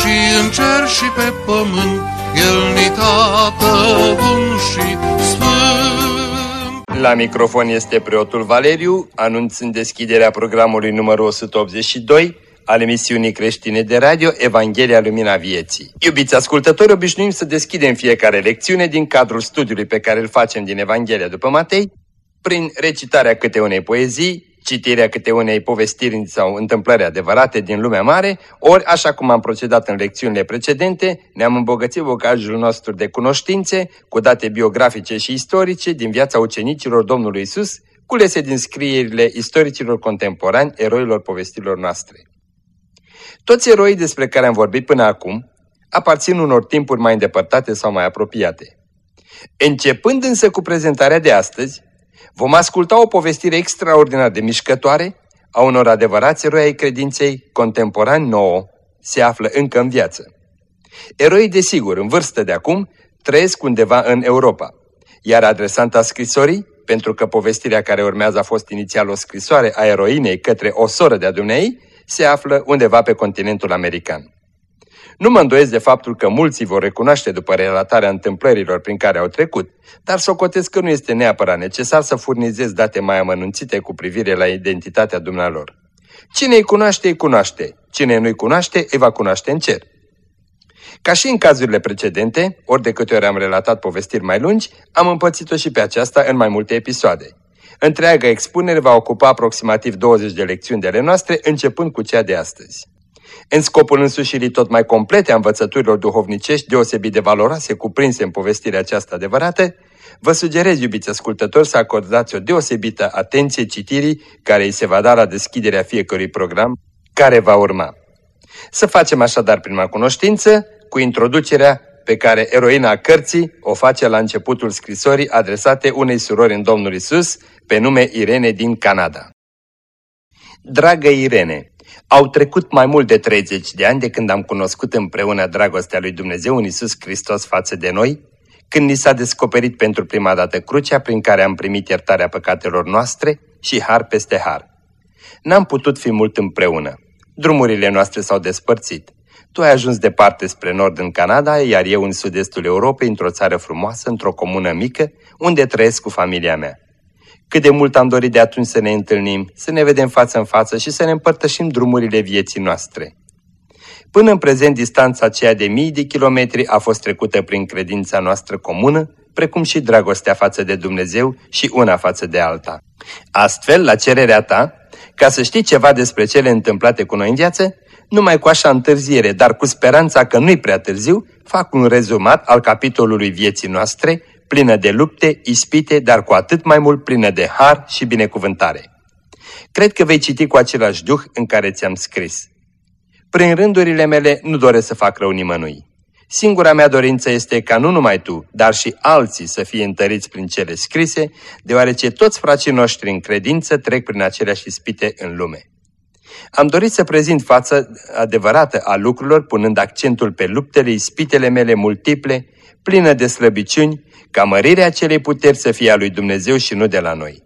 și în cer și pe pământ, El ni tată bun și sfânt. La microfon este preotul Valeriu, anunțând deschiderea programului numărul 182, al emisiunii creștine de radio Evanghelia Lumina Vieții. Iubiți ascultători, obișnuim să deschidem fiecare lecțiune din cadrul studiului pe care îl facem din Evanghelia după Matei, prin recitarea câte unei poezii, citirea câte unei povestiri sau întâmplări adevărate din lumea mare, ori, așa cum am procedat în lecțiunile precedente, ne-am îmbogățit vocajul nostru de cunoștințe, cu date biografice și istorice din viața ucenicilor Domnului Isus, culese din scrierile istoricilor contemporani, eroilor povestirilor noastre. Toți eroii despre care am vorbit până acum aparțin unor timpuri mai îndepărtate sau mai apropiate. Începând însă cu prezentarea de astăzi, vom asculta o povestire extraordinar de mișcătoare a unor adevărați eroi ai credinței contemporani nouă, se află încă în viață. Eroii, desigur, în vârstă de acum, trăiesc undeva în Europa, iar adresanta scrisorii, pentru că povestirea care urmează a fost inițial o scrisoare a eroinei către o soră de-a dumnei, se află undeva pe continentul american. Nu mă îndoiesc de faptul că mulți vor recunoaște după relatarea întâmplărilor prin care au trecut, dar socotesc că nu este neapărat necesar să furnizez date mai amănunțite cu privire la identitatea dumnealor. Cine îi cunoaște, îi cunoaște. Cine nu-i cunoaște, îi va cunoaște în cer. Ca și în cazurile precedente, ori de câte ori am relatat povestiri mai lungi, am împățit-o și pe aceasta în mai multe episoade. Întreaga expunere va ocupa aproximativ 20 de lecțiuni de ale noastre, începând cu cea de astăzi. În scopul însușirii tot mai complete a învățăturilor duhovnicești deosebit de valoroase cuprinse în povestirea aceasta adevărată, vă sugerez, iubiți ascultători, să acordați o deosebită atenție citirii care îi se va da la deschiderea fiecărui program care va urma. Să facem așadar prima cunoștință cu introducerea pe care eroina cărții o face la începutul scrisorii adresate unei surori în Domnul Isus, pe nume Irene din Canada. Dragă Irene, au trecut mai mult de 30 de ani de când am cunoscut împreună dragostea lui Dumnezeu în Isus Hristos față de noi, când ni s-a descoperit pentru prima dată crucea prin care am primit iertarea păcatelor noastre și har peste har. N-am putut fi mult împreună. Drumurile noastre s-au despărțit. Tu ai ajuns departe spre nord în Canada, iar eu în sud-estul Europei, într-o țară frumoasă, într-o comună mică, unde trăiesc cu familia mea. Cât de mult am dorit de atunci să ne întâlnim, să ne vedem față în față și să ne împărtășim drumurile vieții noastre. Până în prezent, distanța aceea de mii de kilometri a fost trecută prin credința noastră comună, precum și dragostea față de Dumnezeu și una față de alta. Astfel, la cererea ta, ca să știi ceva despre cele întâmplate cu noi în viață, numai cu așa întârziere, dar cu speranța că nu-i prea târziu, fac un rezumat al capitolului vieții noastre, plină de lupte, ispite, dar cu atât mai mult plină de har și binecuvântare. Cred că vei citi cu același duh în care ți-am scris. Prin rândurile mele nu doresc să fac rău nimănui. Singura mea dorință este ca nu numai tu, dar și alții să fie întăriți prin cele scrise, deoarece toți fracii noștri în credință trec prin aceleași ispite în lume. Am dorit să prezint fața adevărată a lucrurilor, punând accentul pe luptele, ispitele mele multiple, plină de slăbiciuni, ca mărirea acelei puteri să fie a lui Dumnezeu și nu de la noi.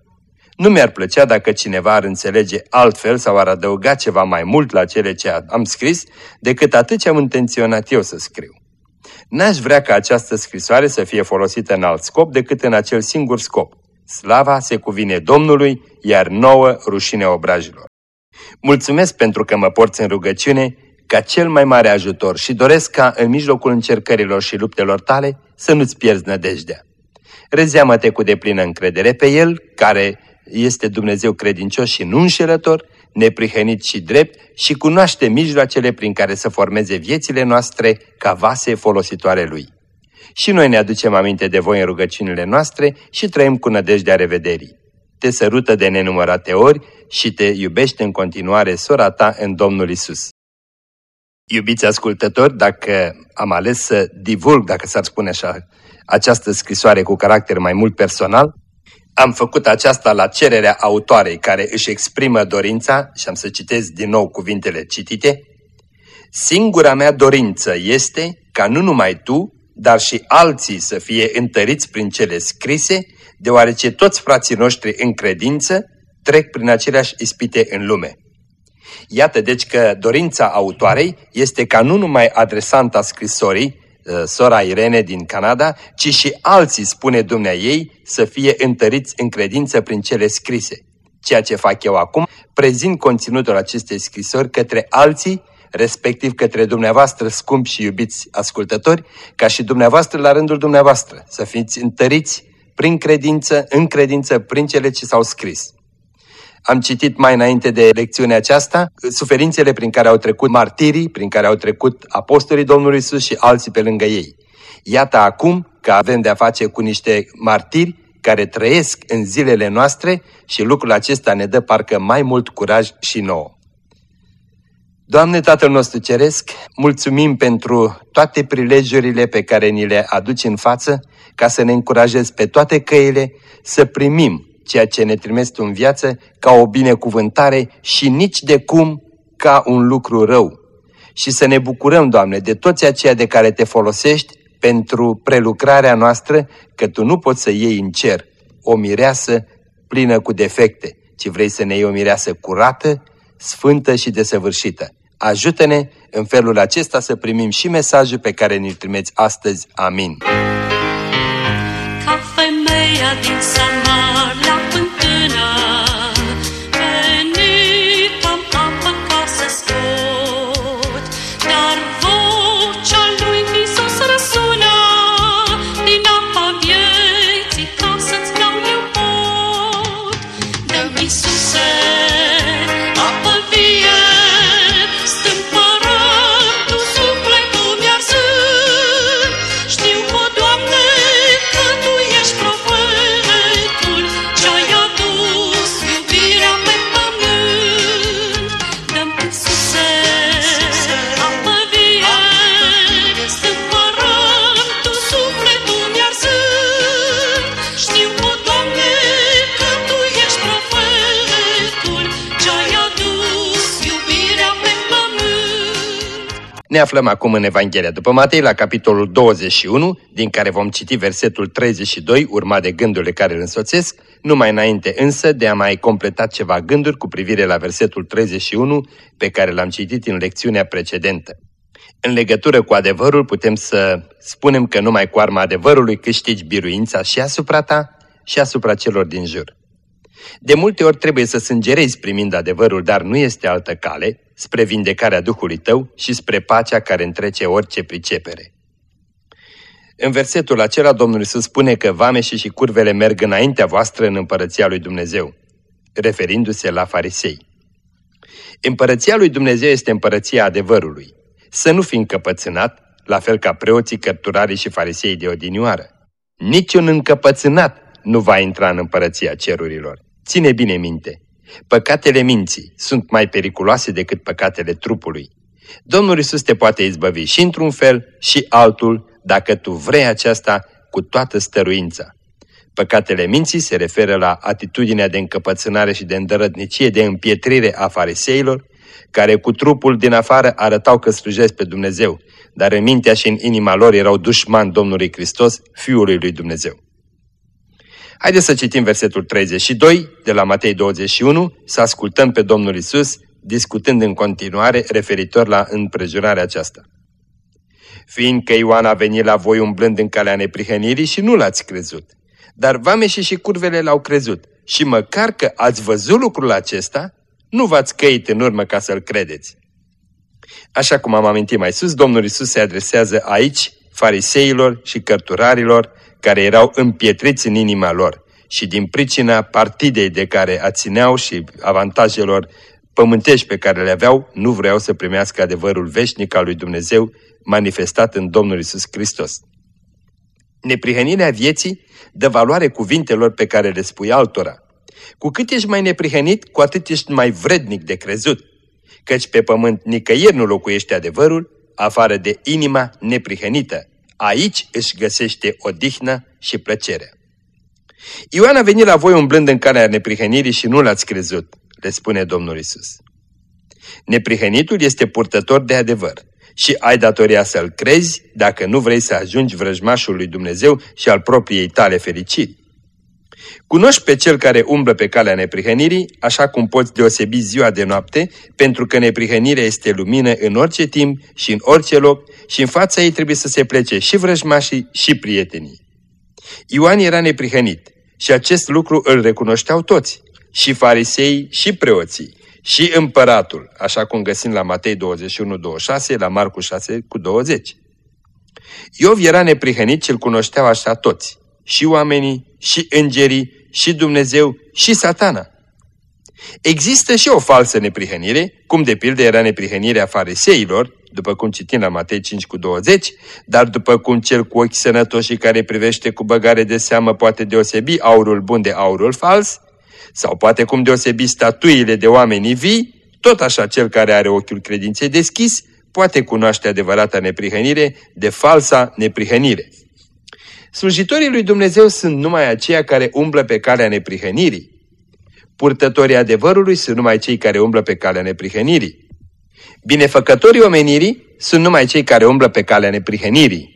Nu mi-ar plăcea dacă cineva ar înțelege altfel sau ar adăuga ceva mai mult la cele ce am scris decât atât ce am intenționat eu să scriu. N-aș vrea ca această scrisoare să fie folosită în alt scop decât în acel singur scop. Slava se cuvine Domnului, iar nouă rușine obrajilor. Mulțumesc pentru că mă porți în rugăciune ca cel mai mare ajutor și doresc ca în mijlocul încercărilor și luptelor tale să nu-ți pierzi nădejdea. Rezeamă-te cu deplină încredere pe El, care este Dumnezeu credincios și nu înșelător, neprihănit și drept și cunoaște mijloacele prin care să formeze viețile noastre ca vase folositoare Lui. Și noi ne aducem aminte de voi în rugăciunile noastre și trăim cu nădejdea revederii. Te sărută de nenumărate ori și te iubește în continuare sora ta în Domnul Isus. Iubiți ascultători, dacă am ales să divulg, dacă s-ar spune așa, această scrisoare cu caracter mai mult personal, am făcut aceasta la cererea autoarei care își exprimă dorința, și am să citesc din nou cuvintele citite, Singura mea dorință este ca nu numai tu, dar și alții să fie întăriți prin cele scrise, deoarece toți frații noștri în credință trec prin aceleași ispite în lume. Iată deci că dorința autoarei este ca nu numai adresanta scrisorii, uh, sora Irene din Canada, ci și alții, spune dumnea ei, să fie întăriți în credință prin cele scrise. Ceea ce fac eu acum, prezint conținutul acestei scrisori către alții, respectiv către dumneavoastră scumpi și iubiți ascultători, ca și dumneavoastră la rândul dumneavoastră, să fiți întăriți prin credință, în credință, prin cele ce s-au scris. Am citit mai înainte de lecțiunea aceasta suferințele prin care au trecut martirii, prin care au trecut apostolii Domnului Isus și alții pe lângă ei. Iată acum că avem de-a face cu niște martiri care trăiesc în zilele noastre și lucrul acesta ne dă parcă mai mult curaj și nouă. Doamne Tatăl nostru Ceresc, mulțumim pentru toate prilejurile pe care ni le aduci în față, ca să ne încurajezi pe toate căile să primim ceea ce ne trimești Tu în viață ca o binecuvântare și nici de cum ca un lucru rău. Și să ne bucurăm, Doamne, de toți aceia de care Te folosești pentru prelucrarea noastră, că Tu nu poți să iei în cer o mireasă plină cu defecte, ci vrei să ne iei o mireasă curată, sfântă și desăvârșită. Ajută-ne în felul acesta să primim și mesajul pe care ne-l trimeți astăzi. Amin. Ca femeia din Samar Ne aflăm acum în Evanghelia după Matei, la capitolul 21, din care vom citi versetul 32, urmat de gândurile care îl însoțesc, numai înainte însă de a mai completa ceva gânduri cu privire la versetul 31, pe care l-am citit în lecțiunea precedentă. În legătură cu adevărul putem să spunem că numai cu arma adevărului câștigi biruința și asupra ta și asupra celor din jur. De multe ori trebuie să sângerezi primind adevărul, dar nu este altă cale spre vindecarea Duhului tău și spre pacea care întrece orice pricepere. În versetul acela Domnul Iisus spune că vameșii și curvele merg înaintea voastră în împărăția lui Dumnezeu, referindu-se la farisei. Împărăția lui Dumnezeu este împărăția adevărului. Să nu fii încăpățânat, la fel ca preoții, cărturarii și farisei de odinioară. Niciun încăpățânat nu va intra în împărăția cerurilor. Ține bine minte, păcatele minții sunt mai periculoase decât păcatele trupului. Domnul Isus te poate izbăvi și într-un fel și altul, dacă tu vrei aceasta cu toată stăruința. Păcatele minții se referă la atitudinea de încăpățânare și de îndărătnicie, de împietrire a fariseilor, care cu trupul din afară arătau că slujesc pe Dumnezeu, dar în mintea și în inima lor erau dușmani Domnului Hristos, Fiului lui Dumnezeu. Haideți să citim versetul 32 de la Matei 21, să ascultăm pe Domnul Isus, discutând în continuare referitor la împrejurarea aceasta. Fiindcă Ioan a venit la voi umblând în calea neprihănirii și nu l-ați crezut, dar vameșii și curvele l-au crezut și măcar că ați văzut lucrul acesta, nu v-ați căit în urmă ca să-l credeți. Așa cum am amintit mai sus, Domnul Isus se adresează aici fariseilor și cărturarilor care erau împietriți în inima lor și din pricina partidei de care ațineau și avantajelor pământești pe care le aveau, nu vreau să primească adevărul veșnic al lui Dumnezeu manifestat în Domnul Isus Hristos. Neprihănirea vieții dă valoare cuvintelor pe care le spui altora. Cu cât ești mai neprihănit, cu atât ești mai vrednic de crezut. căci pe pământ nicăieri nu locuiește adevărul, afară de inima neprihănită. Aici își găsește odihnă și plăcere. Ioan a venit la voi umblând în calea neprihănirii și nu l-ați crezut, le spune Domnul Isus. Neprihănitul este purtător de adevăr și ai datoria să-l crezi dacă nu vrei să ajungi vrăjmașul lui Dumnezeu și al propriei tale fericiri. Cunoști pe cel care umblă pe calea neprihănirii, așa cum poți deosebi ziua de noapte, pentru că neprihănirea este lumină în orice timp și în orice loc și în fața ei trebuie să se plece și vrăjmașii și prietenii. Ioan era neprihănit și acest lucru îl recunoșteau toți, și farisei și preoții, și împăratul, așa cum găsim la Matei 21-26, la Marcu 6 cu 20. Iov era neprihănit și îl cunoșteau așa toți, și oamenii, și îngerii, și Dumnezeu, și satana. Există și o falsă neprihănire, cum de pildă era neprihănirea fariseilor, după cum citim la Matei 5 cu 20, dar după cum cel cu ochi sănătoși care privește cu băgare de seamă poate deosebi aurul bun de aurul fals, sau poate cum deosebi statuile de oameni vii, tot așa cel care are ochiul credinței deschis poate cunoaște adevărata neprihănire de falsa neprihănire. Slujitorii lui Dumnezeu sunt numai aceia care umblă pe calea neprihănirii. Purtătorii adevărului sunt numai cei care umblă pe calea neprihănirii. Binefăcătorii omenirii sunt numai cei care umblă pe calea neprihănirii.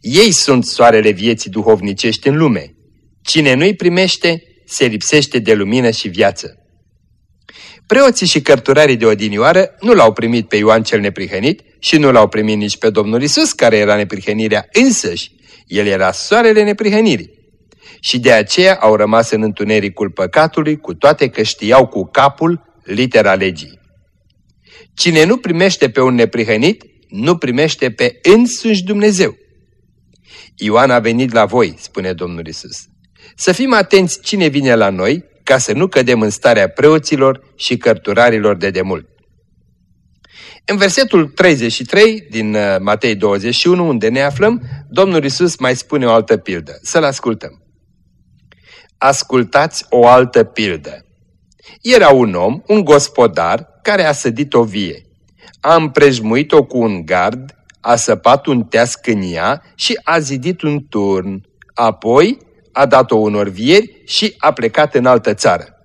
Ei sunt soarele vieții duhovnicești în lume. Cine nu-i primește, se lipsește de lumină și viață. Preoții și cărturarii de odinioară nu l-au primit pe Ioan cel neprihănit și nu l-au primit nici pe Domnul Isus, care era neprihănirea însăși. El era soarele neprihănirii. Și de aceea au rămas în întunericul păcatului, cu toate că știau cu capul litera legii. Cine nu primește pe un neprihănit, nu primește pe însuși Dumnezeu. Ioan a venit la voi, spune Domnul Isus. Să fim atenți cine vine la noi, ca să nu cădem în starea preoților și cărturarilor de demult. În versetul 33 din uh, Matei 21, unde ne aflăm, Domnul Isus mai spune o altă pildă. Să-l ascultăm. Ascultați o altă pildă. Era un om, un gospodar, care a sădit o vie. A împrejmuit-o cu un gard, a săpat un teasc în ea și a zidit un turn. Apoi a dat-o unor vieri și a plecat în altă țară.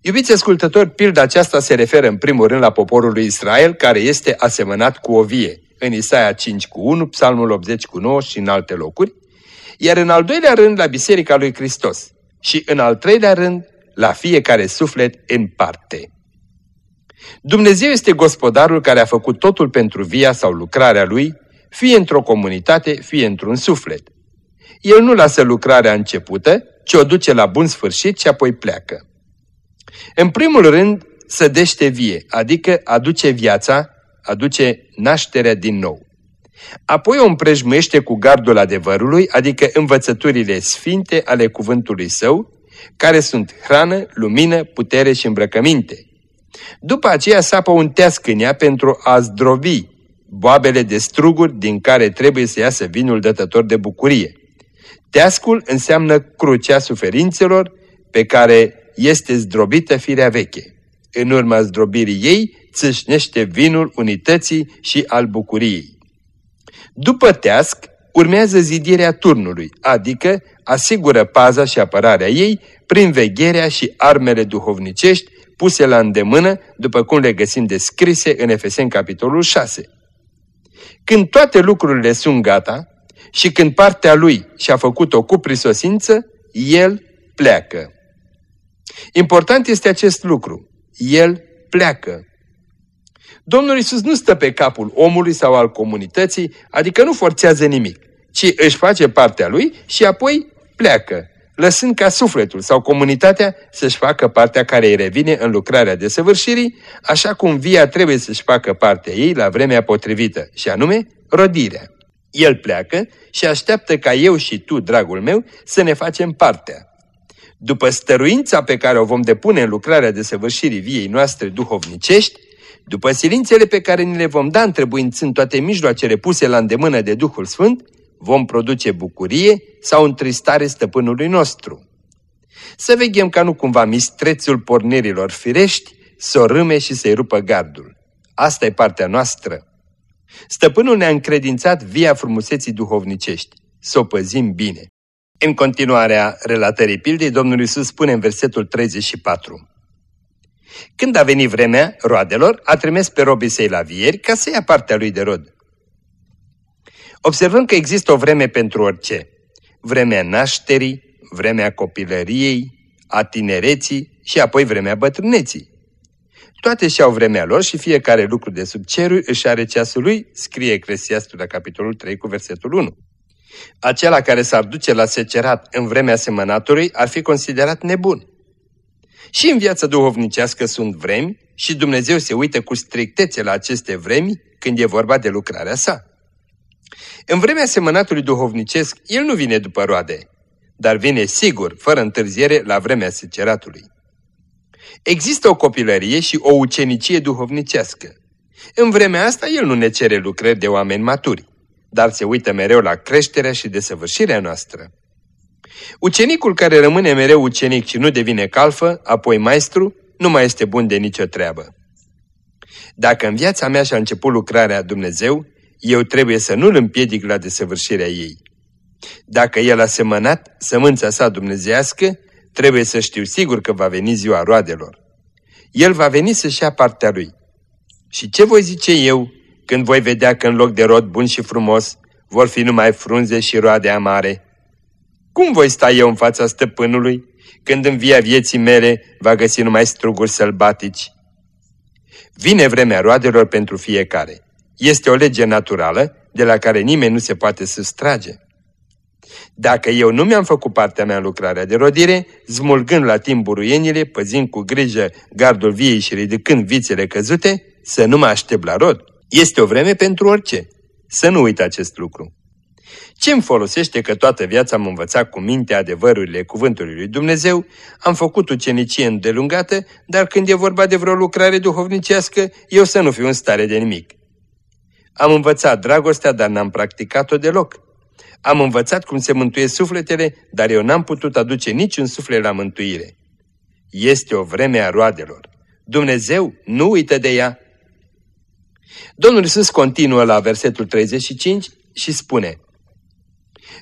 Iubiți ascultători, pilda aceasta se referă în primul rând la poporul lui Israel, care este asemănat cu o vie, în Isaia 5 cu 1, Psalmul 80 cu 9 și în alte locuri, iar în al doilea rând la Biserica lui Hristos și în al treilea rând la fiecare suflet în parte. Dumnezeu este gospodarul care a făcut totul pentru via sau lucrarea lui, fie într-o comunitate, fie într-un suflet. El nu lasă lucrarea începută, ci o duce la bun sfârșit și apoi pleacă. În primul rând, sădește vie, adică aduce viața, aduce nașterea din nou. Apoi o împrejmuiește cu gardul adevărului, adică învățăturile sfinte ale cuvântului său, care sunt hrană, lumină, putere și îmbrăcăminte. După aceea sapă un teasc în ea pentru a zdrobi boabele de struguri din care trebuie să iasă vinul dătător de bucurie. Teascul înseamnă crucea suferințelor pe care este zdrobită firea veche. În urma zdrobirii ei țâșnește vinul unității și al bucuriei. După teasc urmează zidirea turnului, adică asigură paza și apărarea ei prin vegherea și armele duhovnicești puse la îndemână, după cum le găsim descrise în Efeseni capitolul 6. Când toate lucrurile sunt gata și când partea lui și-a făcut-o cu prisosință, el pleacă. Important este acest lucru. El pleacă. Domnul Isus nu stă pe capul omului sau al comunității, adică nu forțează nimic, ci își face partea lui și apoi pleacă, lăsând ca sufletul sau comunitatea să-și facă partea care îi revine în lucrarea de săvârșirii, așa cum via trebuie să-și facă partea ei la vremea potrivită, și anume rodirea. El pleacă și așteaptă ca eu și tu, dragul meu, să ne facem partea. După stăruința pe care o vom depune în lucrarea de săvârșirii viei noastre duhovnicești, după silințele pe care ni le vom da întrebuințând toate mijloacele puse la îndemână de Duhul Sfânt, vom produce bucurie sau întristare stăpânului nostru. Să veghem ca nu cumva mistrețul pornirilor firești să o râme și să-i rupă gardul. Asta e partea noastră. Stăpânul ne-a încredințat via frumuseții duhovnicești, să o păzim bine. În continuarea relatării pildei, Domnul Iisus spune în versetul 34. Când a venit vremea roadelor, a trimis pe robii săi la vieri ca să ia partea lui de rod. Observăm că există o vreme pentru orice. Vremea nașterii, vremea copilăriei, a tinereții și apoi vremea bătrâneții. Toate și-au vremea lor și fiecare lucru de sub cerul își are ceasul lui, scrie Eclesiastul la capitolul 3 cu versetul 1. Acela care s-ar duce la secerat în vremea semănatului ar fi considerat nebun. Și în viața duhovnicească sunt vremi și Dumnezeu se uită cu strictețe la aceste vremi când e vorba de lucrarea sa. În vremea semănatului duhovnicesc, el nu vine după roade, dar vine sigur, fără întârziere, la vremea seceratului. Există o copilărie și o ucenicie duhovnicească. În vremea asta el nu ne cere lucrări de oameni maturi, dar se uită mereu la creșterea și desăvârșirea noastră. Ucenicul care rămâne mereu ucenic și nu devine calfă, apoi maestru, nu mai este bun de nicio treabă. Dacă în viața mea și-a început lucrarea Dumnezeu, eu trebuie să nu-L împiedic la desăvârșirea ei. Dacă El a semănat sămânța sa dumnezească, trebuie să știu sigur că va veni ziua roadelor. El va veni să-și ia partea lui. Și ce voi zice eu când voi vedea că în loc de rod bun și frumos vor fi numai frunze și roade amare? Cum voi sta eu în fața stăpânului când în via vieții mele va găsi numai struguri sălbatici? Vine vremea roadelor pentru fiecare. Este o lege naturală de la care nimeni nu se poate sustrage. Dacă eu nu mi-am făcut partea mea în lucrarea de rodire, smulgând la timp buruienile, păzind cu grijă gardul viei și ridicând vițele căzute, să nu mă aștept la rod. Este o vreme pentru orice. Să nu uit acest lucru. Ce îmi folosește că toată viața am învățat cu minte adevărurile cuvântului lui Dumnezeu, am făcut ucenicie îndelungată, dar când e vorba de vreo lucrare duhovnicească, eu să nu fiu în stare de nimic. Am învățat dragostea, dar n-am practicat-o deloc. Am învățat cum se mântuie sufletele, dar eu n-am putut aduce niciun suflet la mântuire. Este o vreme a roadelor. Dumnezeu nu uită de ea. Domnul Iisus continuă la versetul 35 și spune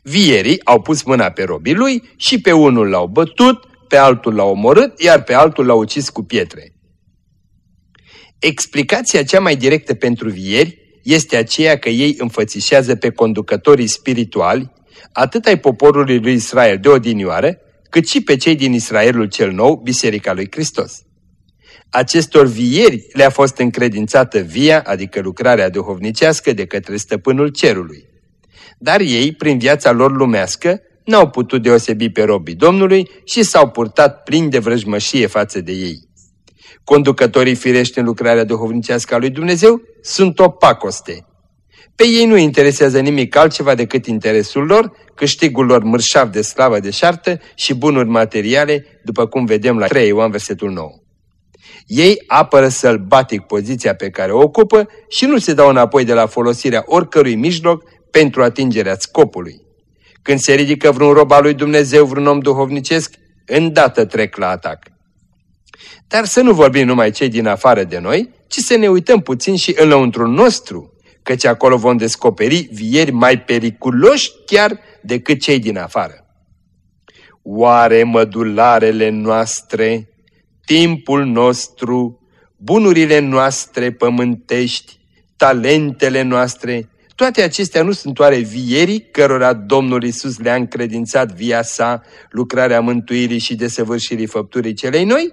Vierii au pus mâna pe robii lui și pe unul l-au bătut, pe altul l-au omorât, iar pe altul l-au ucis cu pietre. Explicația cea mai directă pentru vieri este aceea că ei înfățișează pe conducătorii spirituali, atât ai poporului lui Israel de odinioară, cât și pe cei din Israelul cel nou, Biserica lui Hristos. Acestor vieri le-a fost încredințată via, adică lucrarea duhovnicească de către stăpânul cerului. Dar ei, prin viața lor lumească, n-au putut deosebi pe robii Domnului și s-au purtat plini de vrăjmășie față de ei. Conducătorii firești în lucrarea duhovnicească a lui Dumnezeu sunt o pacoste. Pe ei nu interesează nimic altceva decât interesul lor, câștigul lor mărșav de slavă de șartă și bunuri materiale, după cum vedem la 3 Ioan versetul 9. Ei apără sălbatic poziția pe care o ocupă și nu se dau înapoi de la folosirea oricărui mijloc pentru atingerea scopului. Când se ridică vreun rob al lui Dumnezeu, vreun om duhovnicesc, îndată trec la atac. Dar să nu vorbim numai cei din afară de noi, ci să ne uităm puțin și înăuntru nostru, căci acolo vom descoperi vieri mai periculoși chiar decât cei din afară. Oare mădularele noastre, timpul nostru, bunurile noastre pământești, talentele noastre, toate acestea nu sunt oare vierii cărora Domnul Isus le-a încredințat via sa, lucrarea mântuirii și desăvârșirii făpturii celei noi?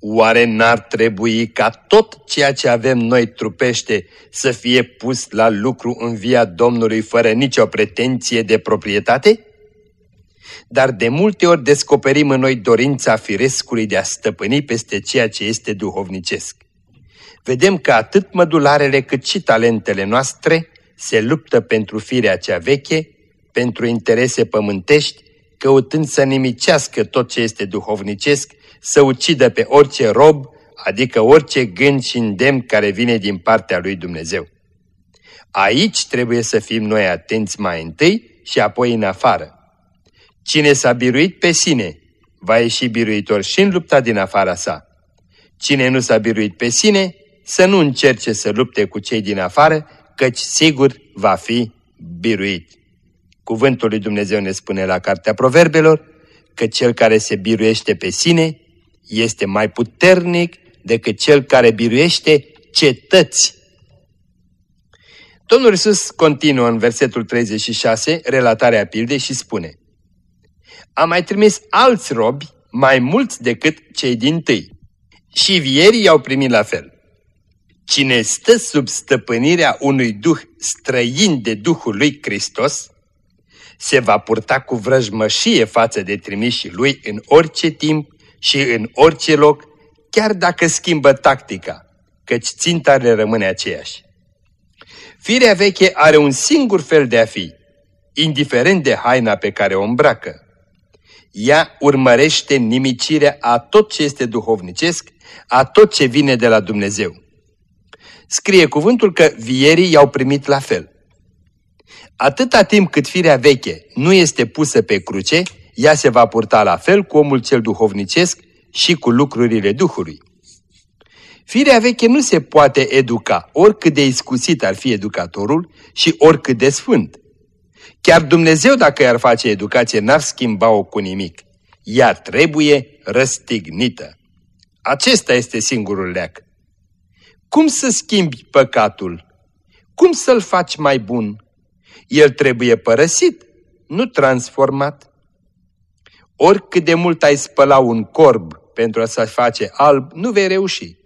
Oare n-ar trebui ca tot ceea ce avem noi trupește să fie pus la lucru în via Domnului fără nicio pretenție de proprietate? Dar de multe ori descoperim în noi dorința firescului de a stăpâni peste ceea ce este duhovnicesc. Vedem că atât mădularele cât și talentele noastre se luptă pentru firea cea veche, pentru interese pământești, căutând să nimicească tot ce este duhovnicesc să ucidă pe orice rob, adică orice gând și îndemn care vine din partea lui Dumnezeu. Aici trebuie să fim noi atenți mai întâi și apoi în afară. Cine s-a biruit pe sine, va ieși biruitor și în lupta din afara sa. Cine nu s-a biruit pe sine, să nu încerce să lupte cu cei din afară, căci sigur va fi biruit. Cuvântul lui Dumnezeu ne spune la Cartea Proverbelor că cel care se biruiește pe sine este mai puternic decât cel care biruiește cetăți. Domnul Iisus continuă în versetul 36 relatarea pildei și spune A mai trimis alți robi mai mulți decât cei din tâi și vierii i-au primit la fel. Cine stă sub stăpânirea unui duh străin de Duhul lui Hristos, se va purta cu vrăjmășie față de trimișii lui în orice timp și în orice loc, chiar dacă schimbă tactica, căci ținta le rămâne aceeași. Firea veche are un singur fel de a fi, indiferent de haina pe care o îmbracă. Ea urmărește nimicirea a tot ce este duhovnicesc, a tot ce vine de la Dumnezeu. Scrie cuvântul că vierii i-au primit la fel. Atâta timp cât firea veche nu este pusă pe cruce, ea se va purta la fel cu omul cel duhovnicesc și cu lucrurile Duhului. Firea veche nu se poate educa, oricât de iscusit ar fi educatorul și oricât de sfânt. Chiar Dumnezeu, dacă i-ar face educație, n-ar schimba-o cu nimic. Ea trebuie răstignită. Acesta este singurul leac. Cum să schimbi păcatul? Cum să-l faci mai bun? El trebuie părăsit, nu transformat. Oricât de mult ai spăla un corb pentru a să face alb, nu vei reuși.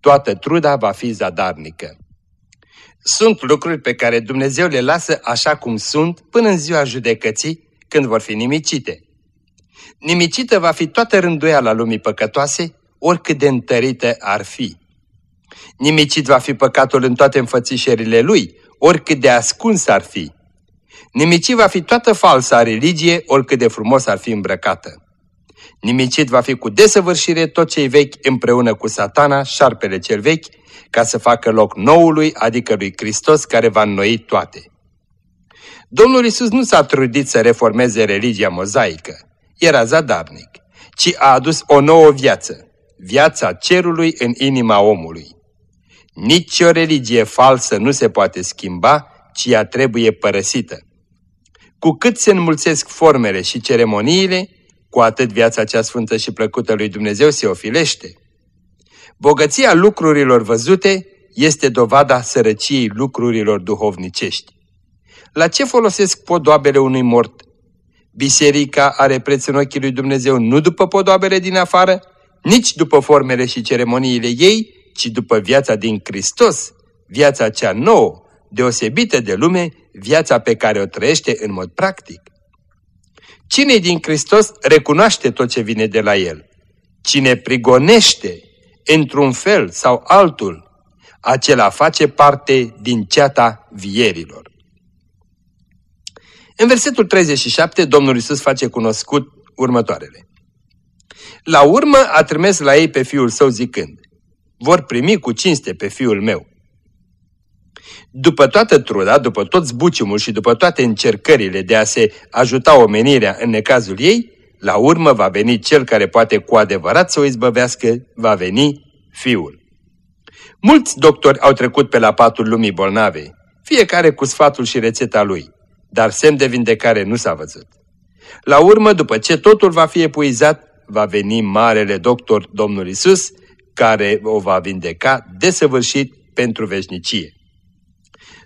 Toată truda va fi zadarnică. Sunt lucruri pe care Dumnezeu le lasă așa cum sunt până în ziua judecății, când vor fi nimicite. Nimicită va fi toată rânduiala lumii păcătoase, oricât de întărită ar fi. Nimicit va fi păcatul în toate înfățișerile lui, oricât de ascuns ar fi. Nimicit va fi toată falsa religie, oricât de frumos ar fi îmbrăcată. Nimicit va fi cu desăvârșire tot cei vechi împreună cu satana, șarpele cel vechi, ca să facă loc noului, adică lui Hristos, care va înnoi toate. Domnul Isus nu s-a trudit să reformeze religia mozaică, era zadarnic, ci a adus o nouă viață, viața cerului în inima omului. Nici o religie falsă nu se poate schimba, ci ea trebuie părăsită. Cu cât se înmulțesc formele și ceremoniile, cu atât viața cea sfântă și plăcută lui Dumnezeu se ofilește. Bogăția lucrurilor văzute este dovada sărăciei lucrurilor duhovnicești. La ce folosesc podoabele unui mort? Biserica are preț în ochii lui Dumnezeu nu după podoabele din afară, nici după formele și ceremoniile ei, ci după viața din Hristos, viața cea nouă, deosebită de lume, viața pe care o trăiește în mod practic. Cine din Hristos recunoaște tot ce vine de la El. Cine prigonește într-un fel sau altul, acela face parte din ceata vierilor. În versetul 37, Domnul Isus face cunoscut următoarele. La urmă a trimis la ei pe fiul său zicând, vor primi cu cinste pe fiul meu. După toată truda, după tot zbuciumul și după toate încercările de a se ajuta omenirea în necazul ei, la urmă va veni cel care poate cu adevărat să o izbăvească, va veni Fiul. Mulți doctori au trecut pe la patul lumii bolnave, fiecare cu sfatul și rețeta lui, dar semn de vindecare nu s-a văzut. La urmă, după ce totul va fi epuizat, va veni marele doctor Domnul Isus, care o va vindeca desăvârșit pentru veșnicie.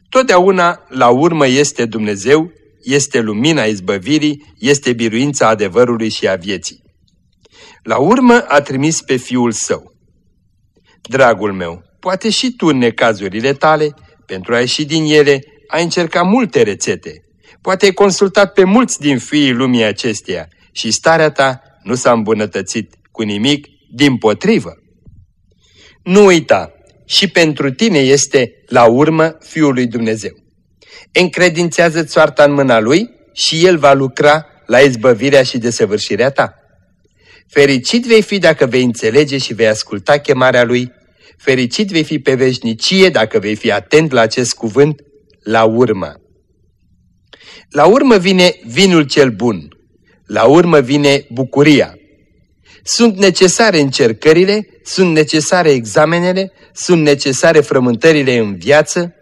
Totdeauna la urmă este Dumnezeu, este lumina izbăvirii, este biruința adevărului și a vieții. La urmă a trimis pe Fiul Său. Dragul meu, poate și tu în necazurile tale, pentru a ieși din ele, ai încercat multe rețete. Poate ai consultat pe mulți din fiii lumii acesteia și starea ta nu s-a îmbunătățit cu nimic, din potrivă. Nu uita, și pentru tine este, la urmă, Fiul lui Dumnezeu. Încredințează soarta în mâna Lui și El va lucra la izbăvirea și desăvârșirea ta. Fericit vei fi dacă vei înțelege și vei asculta chemarea Lui, fericit vei fi pe veșnicie dacă vei fi atent la acest cuvânt, la urmă. La urmă vine vinul cel bun, la urmă vine bucuria. Sunt necesare încercările, sunt necesare examenele, sunt necesare frământările în viață,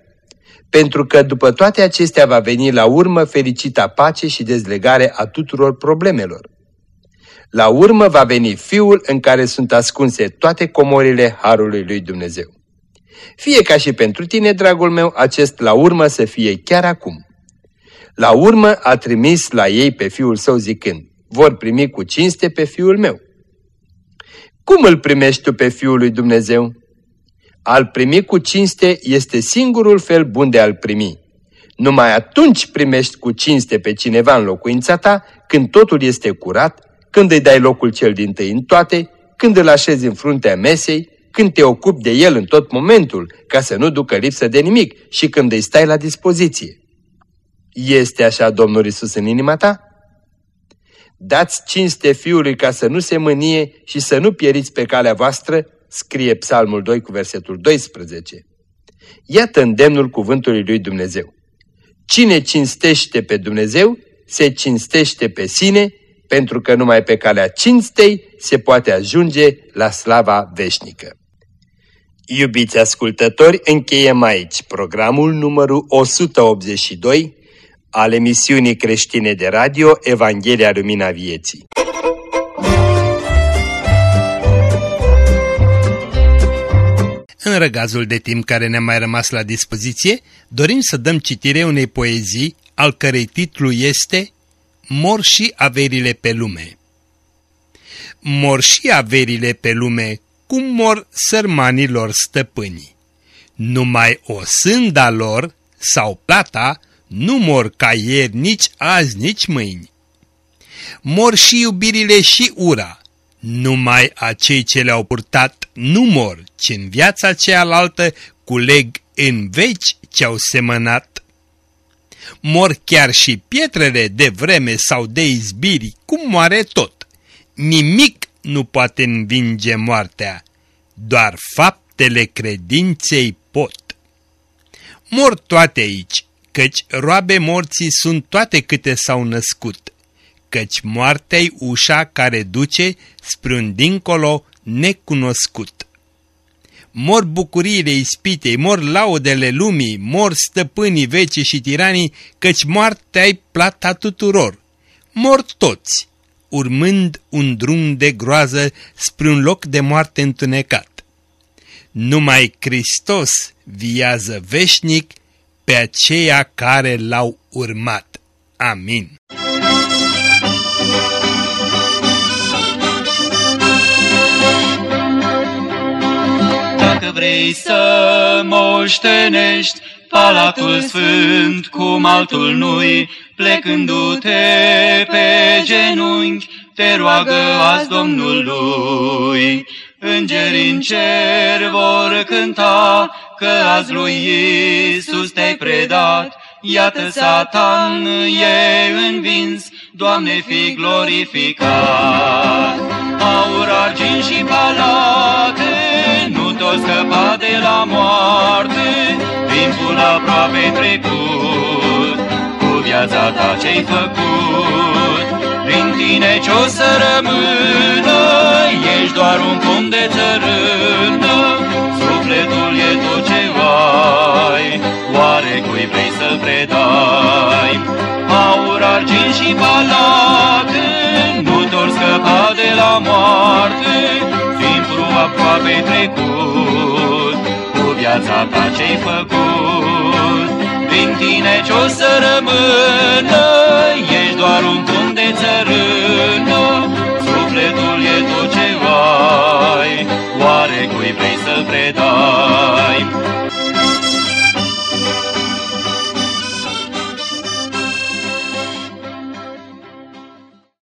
pentru că după toate acestea va veni la urmă fericita pace și dezlegare a tuturor problemelor. La urmă va veni Fiul în care sunt ascunse toate comorile Harului lui Dumnezeu. Fie ca și pentru tine, dragul meu, acest la urmă să fie chiar acum. La urmă a trimis la ei pe Fiul său zicând, vor primi cu cinste pe Fiul meu. Cum îl primești tu pe Fiul lui Dumnezeu? Al primi cu cinste este singurul fel bun de a-l primi. Numai atunci primești cu cinste pe cineva în locuința ta, când totul este curat, când îi dai locul cel din tâi în toate, când îl așezi în fruntea mesei, când te ocupi de el în tot momentul, ca să nu ducă lipsă de nimic și când îi stai la dispoziție. Este așa Domnul Isus în inima ta? Dați cinste Fiului ca să nu se mânie și să nu pieriți pe calea voastră, scrie Psalmul 2 cu versetul 12. Iată îndemnul cuvântului lui Dumnezeu. Cine cinstește pe Dumnezeu, se cinstește pe sine, pentru că numai pe calea cinstei se poate ajunge la slava veșnică. Iubiți ascultători, încheiem aici programul numărul 182 al emisiunii creștine de radio Evanghelia Lumina Vieții. În răgazul de timp care ne-a mai rămas la dispoziție, dorim să dăm citire unei poezii, al cărei titlu este Mor și averile pe lume. Mor și averile pe lume, cum mor sărmanilor stăpâni. Numai o sânda lor sau plata nu mor ca ieri nici azi, nici mâini. Mor și iubirile și ura, numai acei ce le-au purtat nu mor, ci în viața cealaltă culeg în veci ce-au semănat. Mor chiar și pietrele de vreme sau de izbiri, cum moare tot. Nimic nu poate învinge moartea, doar faptele credinței pot. Mor toate aici, căci roabe morții sunt toate câte s-au născut, căci moartea-i ușa care duce spre un dincolo necunoscut. Mor bucuriile ispitei, mor laudele lumii, mor stăpânii vece și tiranii, căci moartea-i plata tuturor. Mor toți, urmând un drum de groază spre un loc de moarte întunecat. Numai Hristos viază veșnic pe aceia care l-au urmat. Amin. Dacă vrei să moștenești Palatul Sfânt cum altul nu-i, plecându-te pe genunchi, te roagă azi Domnului. Îngerii în cer vor cânta că azi lui Iisus te-ai predat, Iată Satan e învins, Doamne fi glorificat. Aur, argint și palate, nu tot scăpa de la moarte, timpul aproape trecut, cu viața ta ce-ai făcut. Prin tine ce-o să rămână, ești doar un pom de țărână, sufletul e tot ce ai, oare cui vrei să-l predai? Aur, argint și palate, nu te scăpa de la moarte, timpul aproape trecut, cu viața ta ce-ai făcut prin tine ce o să rămână, ești doar un punct de țărână, sufletul e tot ce ai, oare cui vrei să predai?